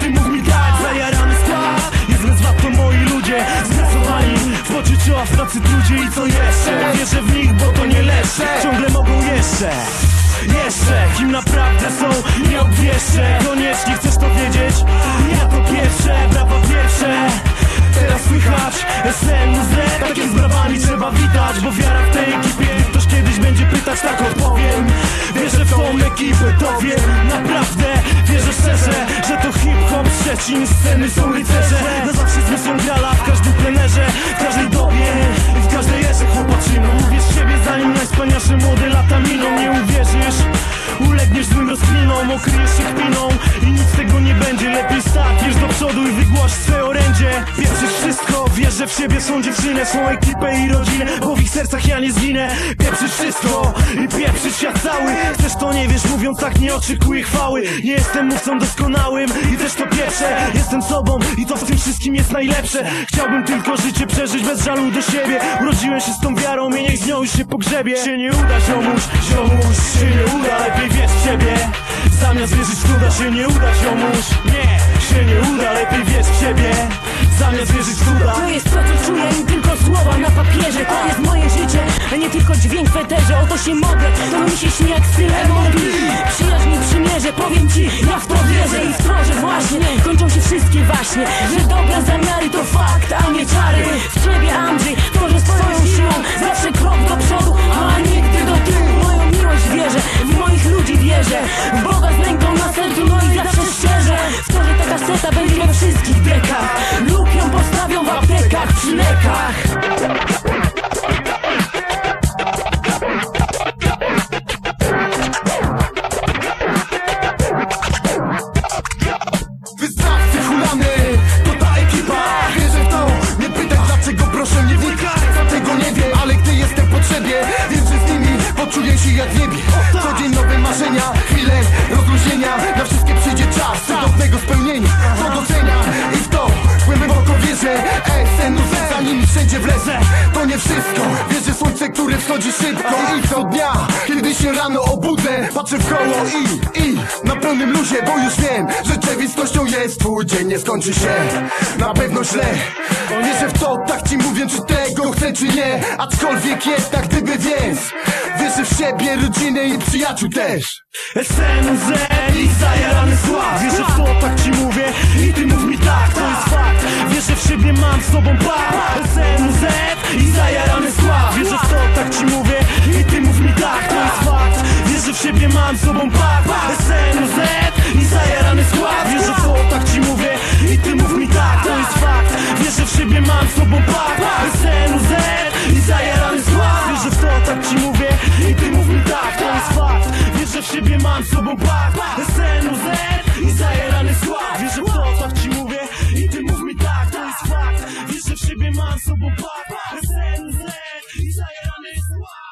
ty mów mi dać Zajarany skład, jest nazwa to moi ludzie Zgrasowani w oczy czoła w pracy trudzie I co jeszcze? Wierzę w nich, bo to nie leszę Ciągle mogą jeszcze jeszcze. Kim naprawdę są, nie obwieszę Koniecznie chcesz to wiedzieć? Ja to pierwsze, brawa pierwsze. Teraz słychać SNZ Takie z brawami trzeba witać Bo wiara w tej ekipie. Ktoś kiedyś będzie pytać, tak odpowiem. Wierzę w tą ekipę, to wiem. Naprawdę, wierzę szczerze hip-hop Szczecin Sceny są rycerze. Na zawsze z misją grala W każdym plenerze, w każdej dobie I w każdej erze. Chłopaczyną Uwierz siebie zanim najwspanialsze młode lata miną. Nie uwierzysz Ulegniesz złym rozkminom, okryjesz się kpiną I nic z tego nie będzie, lepiej stać do przodu i wygłoś swe orędzie. Pieprzysz wszystko, wiesz, że w siebie są dziewczyny Swą ekipę i rodzinę, bo w ich sercach ja nie zginę. Pieprzysz wszystko i pieprzysz świat cały Chcesz to nie wiesz, mówiąc tak nie oczekuję chwały. Nie jestem mówcą doskonałym i też to pierwsze. Jestem sobą i to w tym wszystkim jest najlepsze. Chciałbym tylko życie przeżyć bez żalu do siebie. Urodziłem się z tą wiarą i niech z nią już się pogrzebie. Się nie uda ziomuś, ziomuś, się nie uda, lepiej wierz w siebie. Zamiast wierzyć w cuda się nie uda ziomuś. Nie, się nie uda, lepiej wierz w siebie. Zamiast wierzyć w cuda. To jest to co czuję, tylko słowa na papierze Oto się mogę, to mi się śni jak styl MOB Przyjaźń i przymierze, powiem ci, ja w to wierzę I w to, że właśnie. Kończą się wszystkie waśnie Że dobre zamiary to fakt, a nie czary. W ciebie Andrzej, tworzę swoją siłą Zawsze krok do przodu, a nigdy do tyłu. Moją miłość wierzę, w moich ludzi wierzę W poczuję się jak w niebie. Co dzień nowe marzenia, chwile rozluźnienia. Na wszystkie przyjdzie czas cudownego spełnienia. To docenia i w to głęboko wierzę. SNUZ za nimi wszędzie wlecę To nie wszystko, które wschodzi szybko I co dnia, kiedy się rano obudzę Patrzę w koło i, i na pełnym luzie Bo już wiem, rzeczywistością jest Twój dzień nie skończy się. Na pewno źle Wierzę w to, tak ci mówię, czy tego chcę, czy nie Aczkolwiek jednak gdyby więc Wierzę w siebie, rodzinę i przyjaciół też. SNZ i zajarany sław Wierzę w to, tak ci mówię i ty mów mi tak, to jest fakt. Wierzę w siebie, mam z sobą par mam z sobą par SNZ i zajarany skład. Wierzę w to, tak ci mówię i ty mów mi tak, to jest fakt. Wierzę w siebie, mam z sobą par SNZ i zajarany skład. Wierzę w to, tak ci mówię i ty mów mi tak, to jest fakt. Wierzę w siebie, mam z sobą par SNZ i zajarany skład. Wierzę w to, tak ci mówię i ty mów mi tak, to jest fakt. Wierzę w siebie, mam z sobą par